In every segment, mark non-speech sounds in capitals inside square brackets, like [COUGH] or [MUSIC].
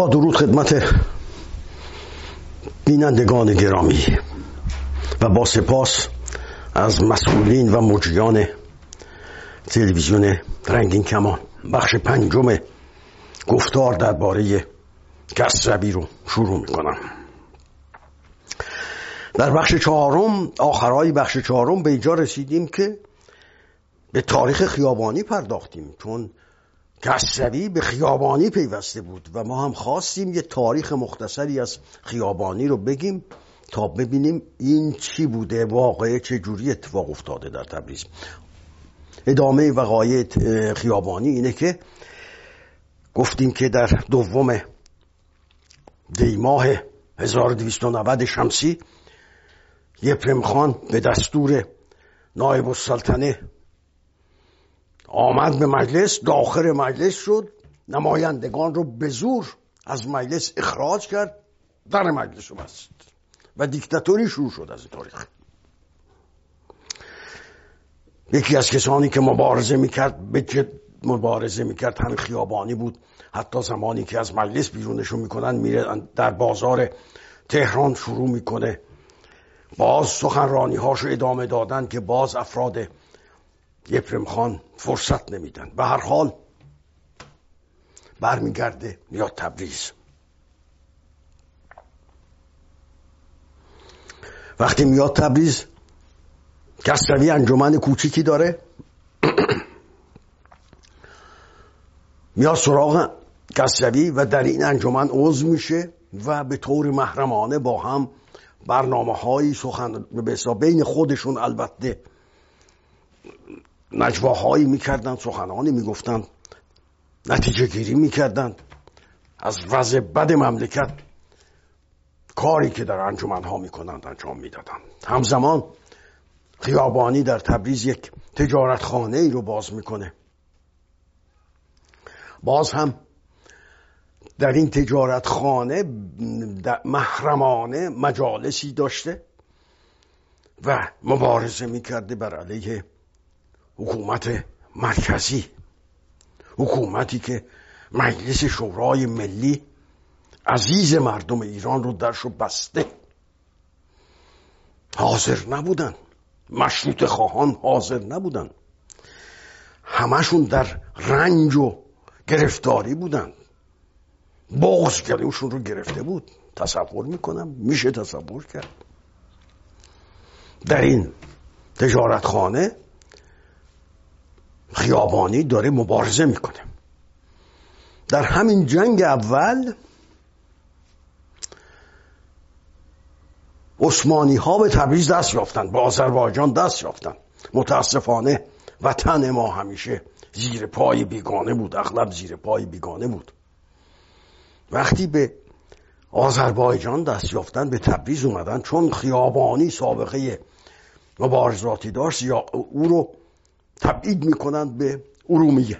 با درود خدمت بینندگان گرامی و با سپاس از مسئولین و مجریان تلویزیون رنگین کمان. بخش پنجم گفتار درباره کسروی رو شروع می‌کنم. در بخش چهارم آخرای بخش چهارم به اینجا رسیدیم که به تاریخ خیابانی پرداختیم چون کسروی به خیابانی پیوسته بود و ما هم خواستیم یه تاریخ مختصری از خیابانی رو بگیم تا ببینیم این چی بوده واقعه چه جوری اتفاق افتاده در تبریز. ادامه وقایع خیابانی اینه که گفتیم که در دوم دیماه 1290 شمسی یپرم خان به دستور نایب السلطنه آمد به مجلس داخل مجلس شد نمایندگان رو به زور از مجلس اخراج کرد در مجلس رو بست و دیکتاتوری شروع شد از تاریخ یکی از کسانی که مبارزه می‌کرد به جد مبارزه می‌کرد همین خیابانی بود. حتی زمانی که از مجلس بیرونشون می‌کنن میره در بازار تهران شروع می‌کنه. باز سخنرانی هاشو ادامه دادن که باز افراد یپرم خان فرصت نمیدن. به هر حال برمیگرده میاد تبریز. وقتی میاد تبریز کسروی انجمن کوچیکی داره؟ [CLEARS THROAT] میاد سراغ کسروی و در این انجمن عضو میشه و به طور محرمانه با هم برنامه های سخن بین خودشون البته نجواهایی می‌کردن سخنانی می‌گفتن نتیجه گیری می‌کردن. از وضع بد مملکت کاری که در انجمن ها می‌کنند انجام می‌دادن همزمان خیابانی در تبریز یک تجارت خانه ای رو باز می‌کنه. باز هم در این تجارت خانه محرمانه مجالسی داشته و مبارزه می‌کرده بر علیه حکومت مرکزی. حکومتی که مجلس شورای ملی عزیز مردم ایران رو درشو بسته. حاضر نبودن. مشروط خواهان حاضر نبودن. همشون در رنج و گرفتاری بودن. بغض گلوشون رو گرفته بود. تصور می‌کنم میشه تصور کرد. در این تجارت خانه خیابانی داره مبارزه می‌کنه. در همین جنگ اول عثمانی ها به تبریز دست یافتن به آذربایجان دست یافتن. متاسفانه وطن ما همیشه زیر پای بیگانه بود اغلب زیر پای بیگانه بود. وقتی به آذربایجان دست یافتن به تبریز اومدن چون خیابانی سابقه مبارزاتی داشت یا او رو تبعید می‌کنند به ارومیه.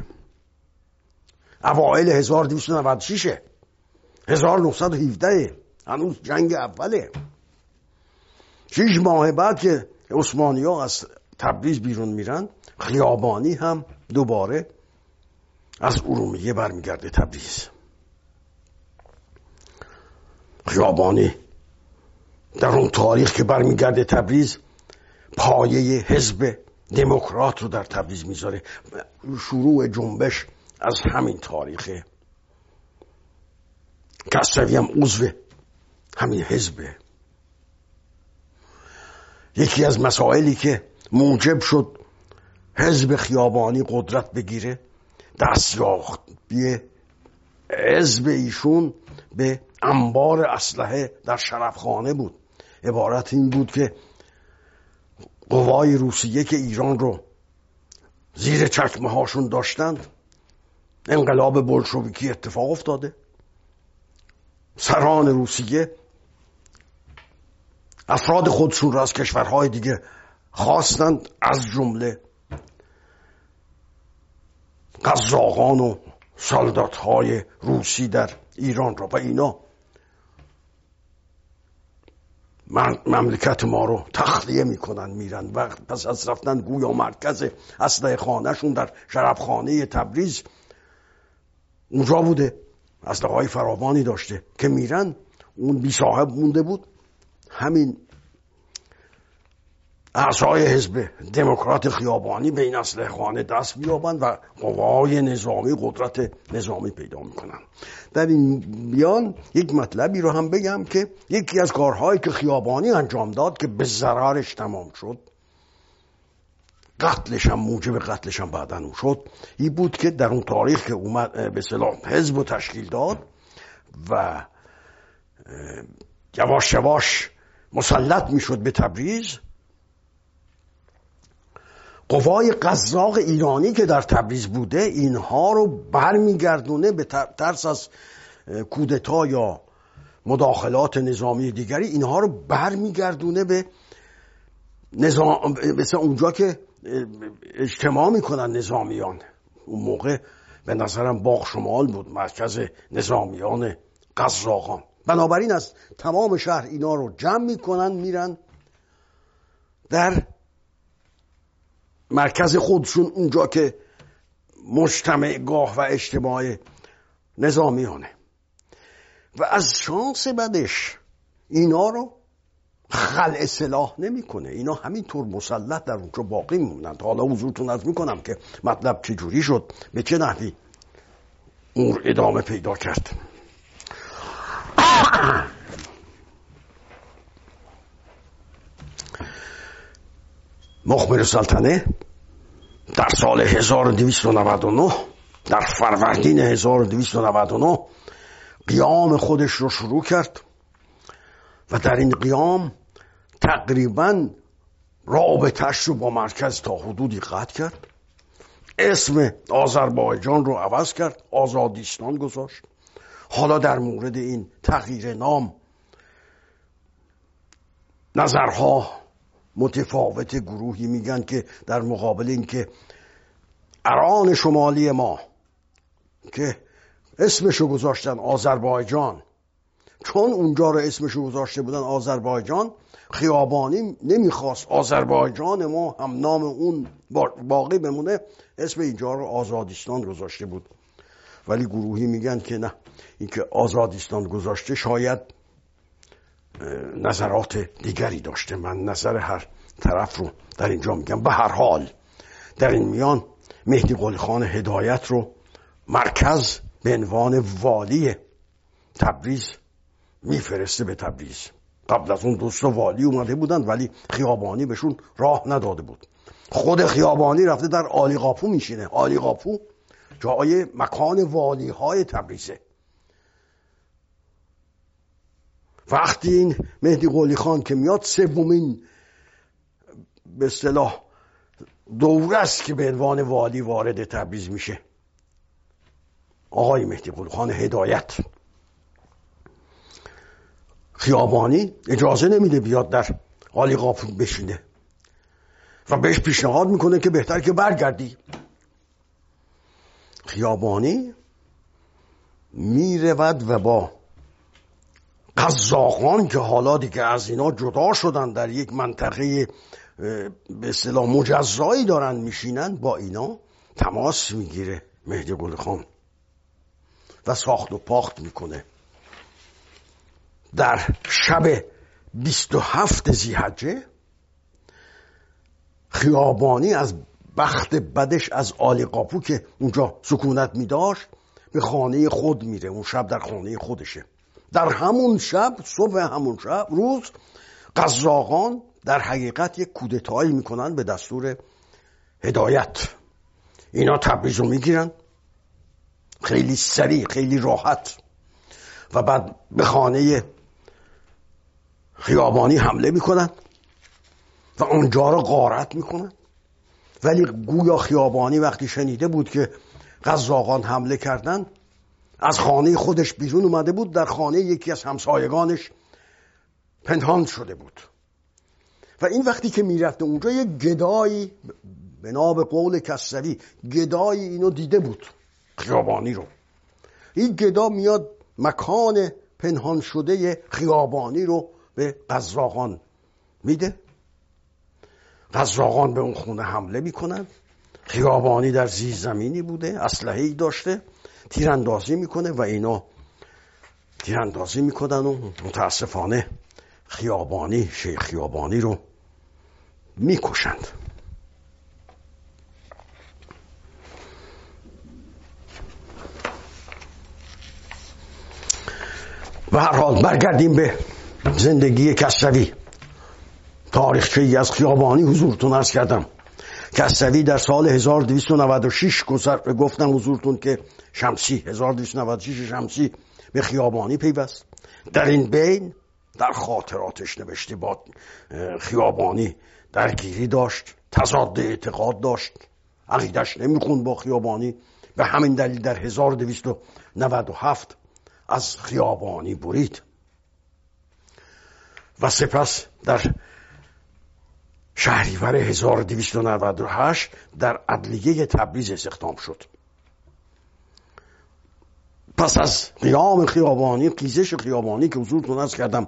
اوائل 1296 1917 هنوز جنگ اوله. شیش ماه بعد که عثمانی ها از تبریز بیرون میرن خیابانی هم دوباره از ارومیه برمیگرده تبریز. خیابانی در اون تاریخ که برمیگرده تبریز پایه حزب دموکرات رو در تبریز می‌ذاره. شروع جنبش از همین تاریخه. کسروی هم عضو همین حزبه. یکی از مسائلی که موجب شد حزب خیابانی قدرت بگیره دستیابی حزب ایشون به انبار اسلحه در شرفخانه بود. عبارت این بود که قوای روسیه که ایران رو زیر چکمه هاشون داشتند انقلاب بلشویکی اتفاق افتاده. سران روسیه افراد خودشون را از کشورهای دیگه خواستند از جمله قزاقان و سالدات های روسی در ایران را و اینا مملکت ما رو تخلیه می‌کنن میرن. و پس از رفتن گویا مرکز اسلحه خانهشون در شرابخانه تبریز اونجا بوده. اسلحه های فراوانی داشته که میرن. اون بی صاحب مونده بود. همین اعضای حزب دموکرات خیابانی به این اسلحه خانه دست بیابند و قوای نظامی قدرت نظامی پیدا می‌کنن در این بیان یک مطلبی رو هم بگم که یکی از کارهایی که خیابانی انجام داد که به ضررش تمام شد قتلش هم موجب قتلش هم بعدا شد این بود که در اون تاریخ که اومد به صلاح حزب و تشکیل داد و یواش یواش مسلط می‌شد به تبریز. قوای قزاق ایرانی که در تبریز بوده اینها رو برمیگردونه به ترس از کودتا یا مداخلات نظامی دیگری اینها رو برمیگردونه به نظام مثل اونجا که اجتماع می‌کنن نظامیان. اون موقع به نظرم باغ شمال بود مرکز نظامیان قزاقان. بنابراین از تمام شهر اینا رو جمع می‌کنن میرن در مرکز خودشون اونجا که مجتمع گاه و اجتماع نظامیانه. و از شانس بدش اینا رو خلع سلاح نمی‌کنه. اینا همینطور مسلط در اونجا باقی میمونند حالا حضورتون از می‌کنم که مطلب چجوری شد به چه نحوی امور ادامه پیدا کرد. مخبر سلطنه در سال 1299 در فروردین 1299 قیام خودش رو شروع کرد و در این قیام تقریبا رابطش رو با مرکز تا حدودی قطع کرد. اسم آذربایجان رو عوض کرد آزادیستان گذاشت. حالا در مورد این تغییر نام نظرها متفاوت گروهی میگن که در مقابل اینکه اران شمالی ما که اسمشو گذاشتن آذربایجان. چون اونجا رو اسمشو گذاشته بودن آذربایجان خیابانی نمی‌خواست آذربایجان ما هم نام اون باقی بمونه اسم اینجا رو آزادیستان گذاشته بود. ولی گروهی میگن که نه اینکه آزادیستان گذاشته شاید نظرات دیگری داشته. من نظر هر طرف رو در اینجا میگم. به هر حال در این میان مهدی قلی خان هدایت رو مرکز به عنوان والی تبریز میفرسته به تبریز. قبل از اون دوست والی اومده بودن ولی خیابانی بهشون راه نداده بود. خود خیابانی رفته در آلی قاپو میشینه. آلی قاپو جای مکان والی های تبریزه. وقتی این مهدی قولی خان که میاد سومین به اصطلاح دوره است که به عنوان والی وارد تبریز میشه. آقای مهدی قولی خان هدایت. خیابانی اجازه نمیده بیاد در آلی قاپون بشینه. و بهش پیشنهاد می‌کنه که بهتر که برگردی. خیابانی می‌رود و با قزاقان که حالا دیگه از اینا جدا شدن در یک منطقه به اصطلاح مجزایی دارن میشینن با اینا تماس می‌گیره مهدی گل خان و ساخت و پاخت می‌کنه. در شب 27 زیحجه خیابانی از بخت بدش از آلی قاپو که اونجا سکونت می داشت به خانه خود میره. اون شب در خانه خودشه. در همون شب صبح همون شب روز قزاقان در حقیقت یک کودتایی می‌کنن به دستور هدایت. اینا تبریز رو می‌گیرن. خیلی سریع خیلی راحت. و بعد به خانه خیابانی حمله می‌کنن و اونجا رو غارت می‌کنن. ولی گویا خیابانی وقتی شنیده بود که قزاقان حمله کردن از خانه خودش بیرون اومده بود در خانه یکی از همسایگانش پنهان شده بود. و این وقتی که می‌رفته اونجا یک گدایی به قول کسری گدایی اینو دیده بود خیابانی رو. این گدا میاد مکان پنهان شده خیابانی رو به قزاقان میده. قزاقان به اون خونه حمله می‌کنن. خیابانی در زیر زمینی بوده اسلحه ای داشته. تیراندازی می‌کنه و اینا تیراندازی می‌کنن و متاسفانه خیابانی شیخ خیابانی رو می‌کشند. و هر حال برگردیم به زندگی کسروی. تاریخچه ای از خیابانی حضورتون ارز کردم. کسروی در سال 1296 گفتم حضورتون که شمسی 1296 شمسی به خیابانی پیوست. در این بین در خاطراتش نوشته با خیابانی درگیری داشت تضاد اعتقاد داشت. عقیدش نمی‌خوند با خیابانی. به همین دلیل در 1297 از خیابانی برید. و سپس در شهریور 1298 در عدلیه تبریز استخدام شد. پس از قیام خیابانی قیزش خیابانی که حضورتون از کردم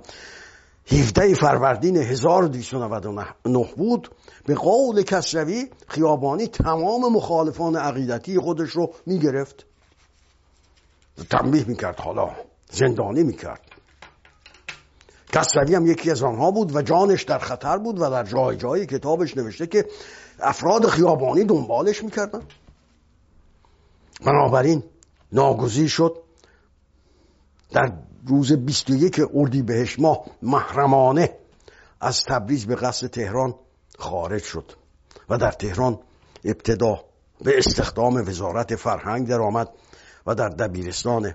17 فروردین 1299 بود به قول کسروی خیابانی تمام مخالفان عقیدتی خودش رو می‌گرفت. تنبیه می‌کرد حالا زندانی می‌کرد. کسروی هم یکی از آنها بود و جانش در خطر بود و در جای جای کتابش نوشته که افراد خیابانی دنبالش می‌کردن. بنابراین ناگزیر شد. در روز 21 بهش ماه محرمانه از تبریز به قصد تهران خارج شد و در تهران ابتدا به استخدام وزارت فرهنگ درآمد و در دبیرستان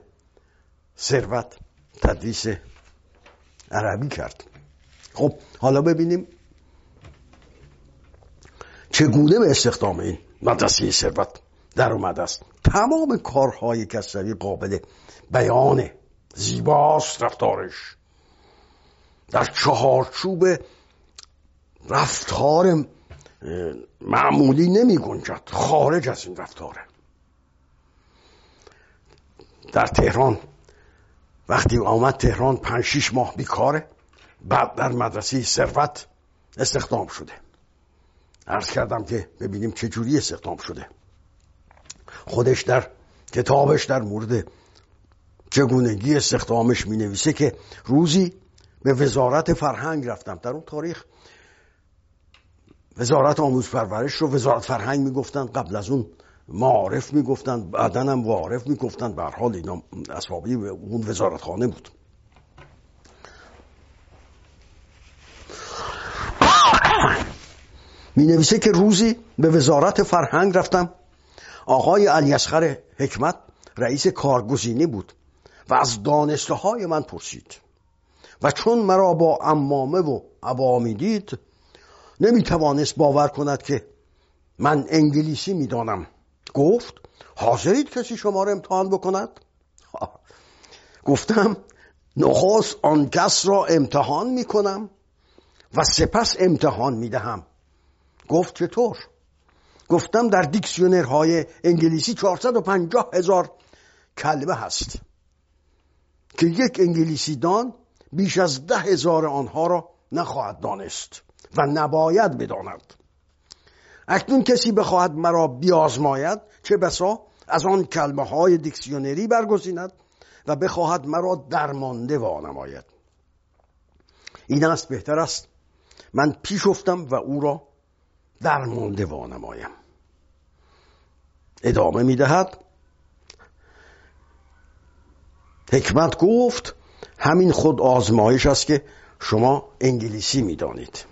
ثروت تدریس عربی کرد. خب حالا ببینیم چگونه به استخدام این مدرسه ثروت در اومده است. تمام کارهای کسری قابل بیانه زیباست رفتارش. در چهارچوب رفتار معمولی نمی گنجد. خارج از این رفتاره. در تهران وقتی آمد تهران پنج شیش ماه بیکاره بعد در مدرسه ثروت استخدام شده. عرض کردم که ببینیم چه جوری استخدام شده. خودش در کتابش در مورد چگونگی استخدامش می نویسه که روزی به وزارت فرهنگ رفتم. در اون تاریخ وزارت آموز پرورش رو وزارت فرهنگ می‌گفتن قبل از اون معارف می‌گفتن بعدا هم معارف می‌گفتن. به حال اینا اسبابی اون وزارت خانه بود. می نویسه که روزی به وزارت فرهنگ رفتم. آقای علی اصغر حکمت رئیس کارگزینی بود و از دانسته های من پرسید و چون مرا با امامه و عوامی دید نمی توانست باور کند که من انگلیسی می‌دانم. گفت حاضرید کسی شما را امتحان بکند؟ گفتم نخست آن کس را امتحان می کنم و سپس امتحان می دهم گفت چطور؟ گفتم در دیکسیونرهای انگلیسی 450 هزار کلمه هست که یک انگلیسی دان بیش از ده هزار آنها را نخواهد دانست و نباید بداند. اکنون کسی بخواهد مرا بیازماید چه بسا از آن کلمه های دیکسیونری برگزیند و بخواهد مرا درمانده وانماید. این است بهتر است. من پیش افتم و او را درمانده وانمایم. ادامه می‌دهد. حکمت گفت همین خود آزمایش است که شما انگلیسی می‌دانید.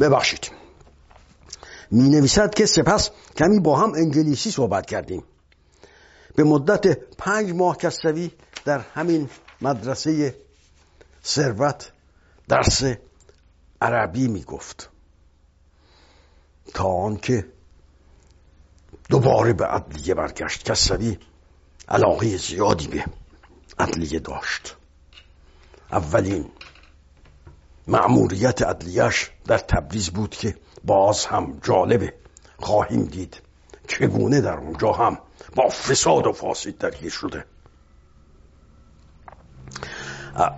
ببخشید. می نویسد که سپس کمی با هم انگلیسی صحبت کردیم. به مدت پنج ماه کسوی در همین مدرسه ثروت درس عربی می گفت تا آنکه دوباره به عدلیه برگشت کسوی علاقه زیادی به عدلیه داشت. اولین معموریت عدلیش در تبریز بود که باز هم جالبه. خواهیم دید چگونه در اونجا هم با فساد و فاسد درگیر شده.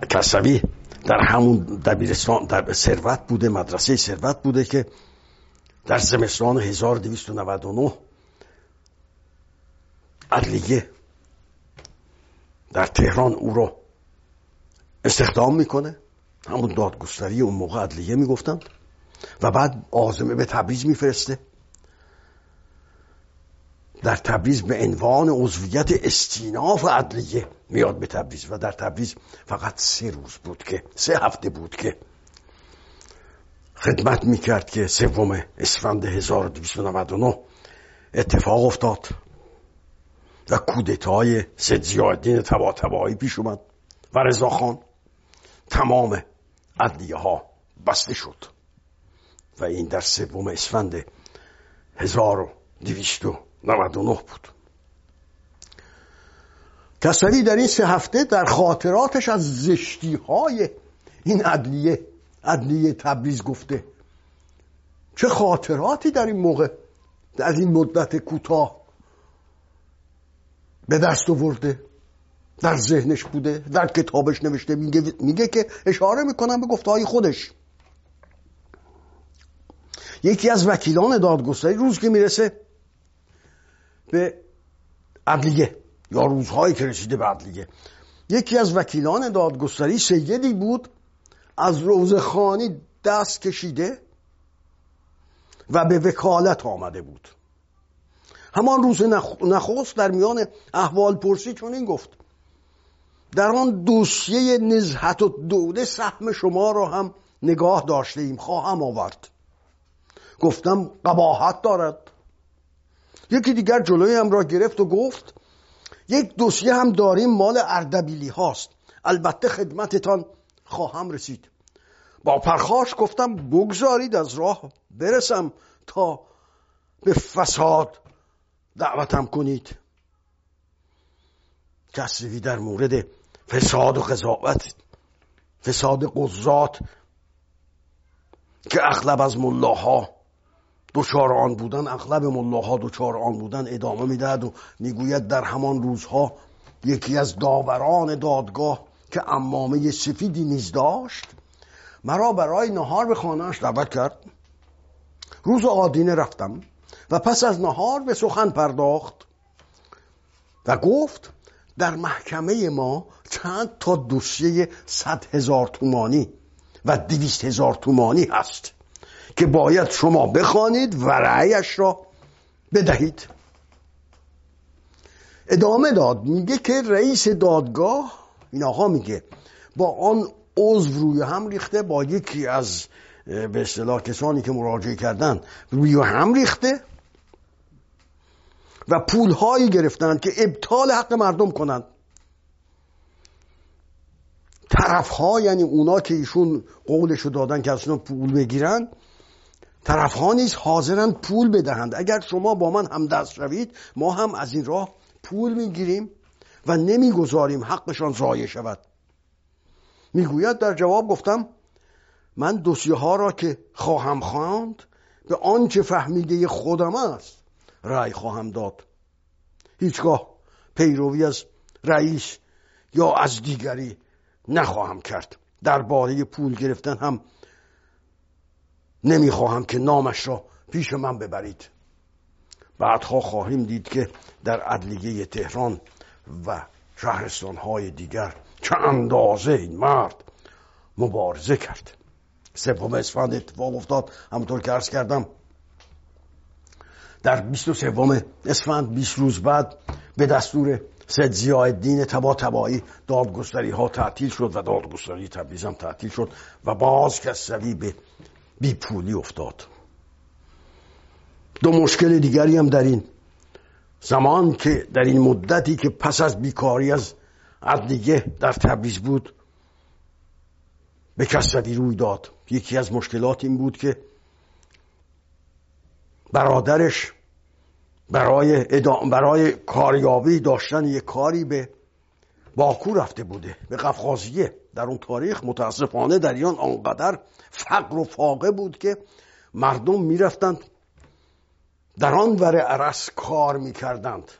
کسوی در همون دبیرستان در ثروت بوده مدرسه ثروت بوده که در زمستان 1299 عدلیه در تهران او رو استخدام می‌کنه. همون دادگستری اون موقع عدلیه می‌گفتن و بعد آزمه به تبریز میفرسته. در تبریز به عنوان عضویت استیناف عدلیه میاد به تبریز و در تبریز فقط سه روز بود که سه هفته بود که خدمت می‌کرد که سوم اسفند 1299 اتفاق افتاد و کودتای سید زیادین تبا پیش اومد و رضاخان تمام عدلیه ها بسته شد و این در سوم اسفند 1299 بود. کسری در این سه هفته در خاطراتش از زشتی های این عدلیه عدلیه تبریز گفته. چه خاطراتی در این موقع در این مدت کوتاه به دست آورده در ذهنش بوده در کتابش نوشته میگه, میگه که اشاره می‌کنم به گفته های خودش. یکی از وکیلان دادگستری روز که می‌رسه به عدلیه یا روزهایی که رسیده به عدلیه. یکی از وکیلان دادگستری سیدی بود از روزخانی دست کشیده و به وکالت آمده بود. همان روز نخست در میان احوال پرسی چون این گفت در آن دوسیه نزهت و دوله سهم شما را هم نگاه داشته ایم خواهم آورد. گفتم قباحت دارد. یکی دیگر جلوی هم را گرفت و گفت یک دوسیه هم داریم مال اردبیلی هاست. البته خدمتتان خواهم رسید. با پرخاش گفتم بگذارید از راه برسم تا به فساد دعوتم کنید. کسری در مورد فساد و قضاوت فساد قضات که اغلب از ملاها دچار آن بودن اغلب ملاها دچار آن بودن ادامه می‌دهد و می‌گوید در همان روزها یکی از داوران دادگاه که امامه سفیدی نیز داشت مرا برای نهار به خانهاش دعوت کرد. روز آدینه رفتم و پس از نهار به سخن پرداخت و گفت در محکمه ما چند تا دوسیه صد هزار تومانی و دویست هزار تومانی هست. که باید شما بخوانید و رأیش را بدهید. ادامه داد میگه که رئیس دادگاه این آقا میگه با آن عضو روی هم ریخته با یکی از به اصطلاح کسانی که مراجعه کردن روی هم ریخته و پول هایی گرفتن که ابطال حق مردم کنند. طرف ها یعنی اونا که ایشون قولشو دادن که اصلا پول بگیرن طرف ها نیز حاضرن پول بدهند. اگر شما با من هم دست روید ما هم از این راه پول می‌گیریم و نمی‌گذاریم حقشان ضایع شود. می‌گوید در جواب گفتم من دوسیه ها را که خواهم خواند به آنچه فهمیده خودم است رأی خواهم داد. هیچگاه پیروی از رئیس یا از دیگری نخواهم کرد. درباره پول گرفتن هم نمی‌خواهم که نامش را پیش من ببرید. بعدها خواهیم دید که در عدلیه تهران و شهرستانهای دیگر چه اندازه این مرد مبارزه کرد. سوم اسفند اتفاق افتاد. همونطور که عرض کردم در 23 اسفند 20 روز بعد به دستور سید زیادین تبا تبایی دادگستری ها تعطیل شد و دادگستری تبریز هم تعطیل شد و باز کسری به بیپولی افتاد. دو مشکل دیگری هم در این زمان که در این مدتی که پس از بیکاری از عدلیه در تبریز بود به کسروی روی داد. یکی از مشکلات این بود که برادرش برای, برای کاریابی داشتن یک کاری به باکو رفته بوده به قفقازیه. در اون تاریخ متاسفانه در ایران آنقدر فقر و فاقه بود که مردم می‌رفتند در آن ور عرس کار می‌کردند.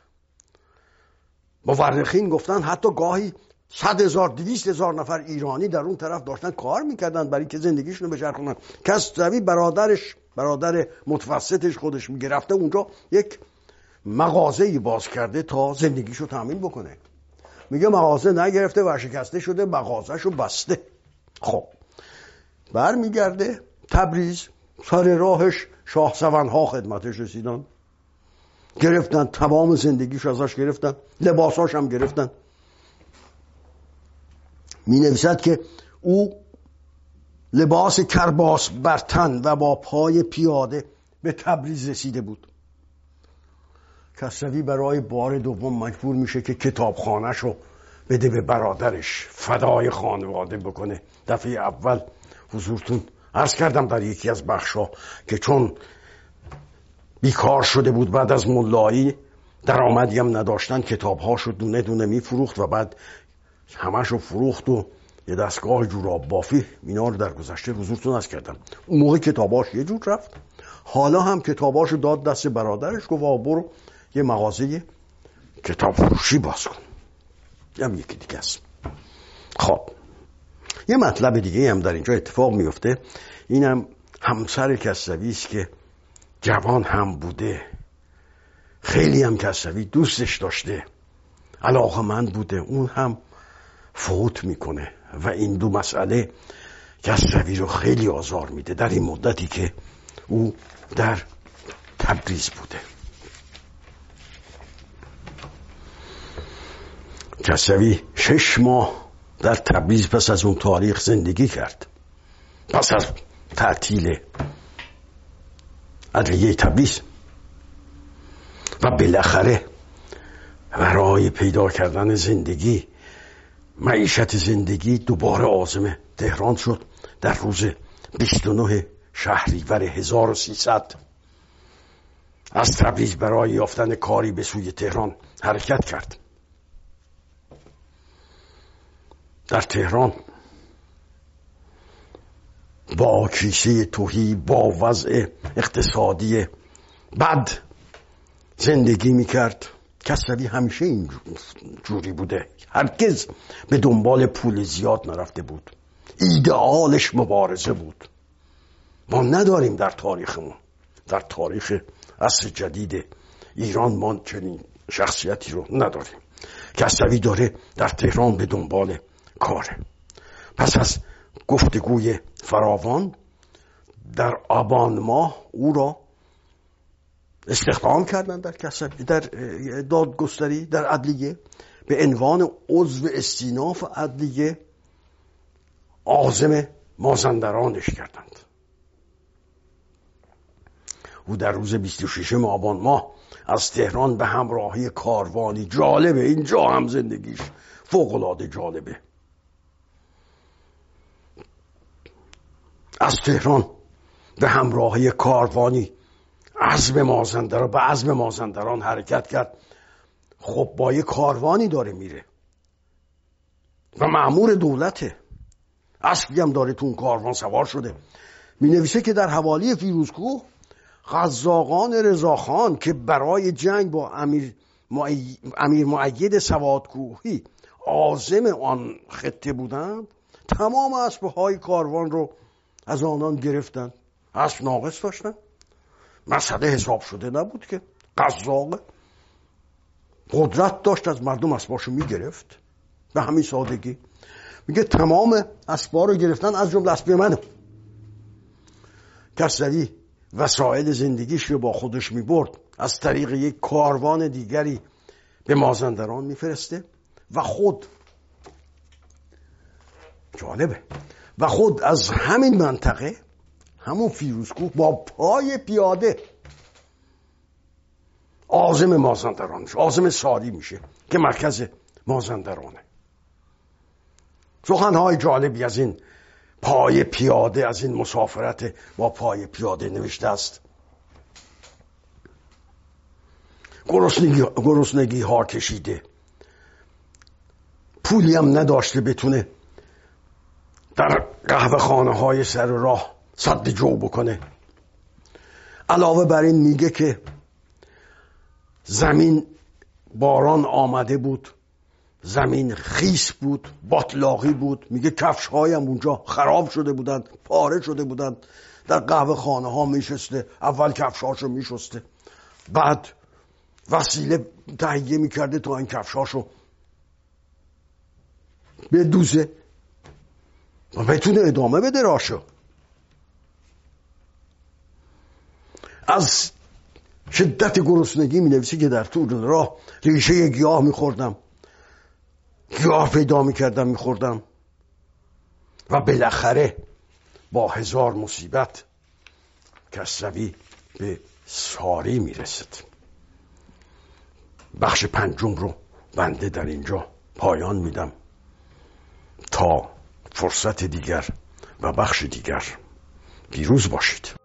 مورخین گفتن حتی گاهی صد هزار دویست هزار نفر ایرانی در اون طرف داشتن کار می‌کردن برای که زندگیشون رو بچرخونن کسروی برادرش برادر متوسطش خودش می‌گرفته اونجا یک مغازه باز کرده تا زندگیشو تامین بکنه. میگه مغازه نگرفته ورشکسته شده مغازهشو بسته. خب. برمیگرده تبریز سر راهش شاه ها خدمتش رسیدن. گرفتن تمام زندگیش ازش گرفتن لباساش هم گرفتن. می نویسد که او لباس کرباس بر تن و با پای پیاده به تبریز رسیده بود. کسروی برای بار دوم مجبور میشه که کتابخانهش رو بده به برادرش فدای خانواده بکنه. دفعه اول حضورتون عرض کردم در یکی از بخشا که چون بیکار شده بود بعد از ملایی درآمدی هم نداشتن کتابهاشو دونه دونه میفروخت و بعد همش رو فروخت و یه دستگاه جوراب بافی اینا رو در گذشته حضورتون از کردم. اون موقع کتاباش یه جور رفت. حالا هم کتاباش رو داد دست برادرش گفت برو. یه مغازه کتاب فروشی باز کن. هم یکی دیگه است. خب. یه مطلب دیگه هم در اینجا اتفاق میفته. اینم همسر کسوی است که جوان هم بوده. خیلی هم کسوی دوستش داشته. علاقه من بوده. اون هم فوت می‌کنه. و این دو مسئله کسروی رو خیلی آزار میده در این مدتی که او در تبریز بوده. کسوی شش ماه در تبریز پس از اون تاریخ زندگی کرد. پس از تعطیل ادویه تبریز. و بالاخره برای پیدا کردن زندگی معیشت زندگی دوباره آزم تهران شد. در روز 29 شهریور 1300 از تبریز برای یافتن کاری به سوی تهران حرکت کرد. در تهران. با کیسه توهی با وضع اقتصادی بد زندگی می‌کرد. کسروی همیشه این جوری بوده. هرگز به دنبال پول زیاد نرفته بود. ایدئالش مبارزه بود. ما نداریم در تاریخمون. در تاریخ عصر جدید ایران ما چنین شخصیتی رو نداریم. کسروی داره در تهران به دنبال کاره پس از گفتگوی فراوان در آبان ماه او را استخدام کردن در در دادگستری در عدلیه به عنوان عضو استیناف عدلیه آزم مازندرانش کردند. او در روز 26 آبان ماه از تهران به همراهی کاروانی جالبه اینجا هم زندگیش فوقلاده جالبه. از تهران به همراهی کاروانی عزم مازندران به عزم مازندران حرکت کرد. خب با یه کاروانی داره میره. و معمور دولته. اصلی هم داره تو اون کاروان سوار شده. می نویسه که در حوالی فیروزکوه غزاقان رضاخان که برای جنگ با امیر, امیر معید سوادکوهی عازم آن خطه بودند تمام اسبه های کاروان رو از آنان گرفتن. اسب ناقص داشتن. مسئله حساب شده نبود که. قزاق قدرت داشت از مردم اسباشو می‌گرفت. به همین سادگی. میگه تمام اسبا رو گرفتن از جمله اسب منو. کسری وسایل زندگیش رو با خودش می‌برد. از طریق یک کاروان دیگری به مازندران میفرسته و خود. جالبه. و خود از همین منطقه همون فیروزکوه با پای پیاده آزم مازندران میشه آزم ساری میشه که مرکز مازندرانه. سخنهای جالبی از این پای پیاده از این مسافرت با پای پیاده نوشته است. گرسنگی, گرسنگی ها کشیده. پولی هم نداشته بتونه در قهوه خانه های سر راه صد جو بکنه. علاوه بر این میگه که زمین باران آمده بود زمین خیس بود باطلاقی بود. میگه کفش هایم اونجا خراب شده بودند پاره شده بودند. در قهوه خانه ها میشسته اول کفش هاشو میشسته. بعد وسیله تهیه می‌کرده تا این کفشاشو به دوزه بتونه ادامه بده راشو. از شدت گرسنگی می نویسی که در طول راه ریشه گیاه میخوردم. گیاه پیدا می‌کردم میخوردم. و بالاخره با هزار مصیبت کسروی به ساری می‌رسد. بخش پنجم رو بنده در اینجا پایان میدم. تا فرصت دیگر و بخش دیگر پیروز باشید.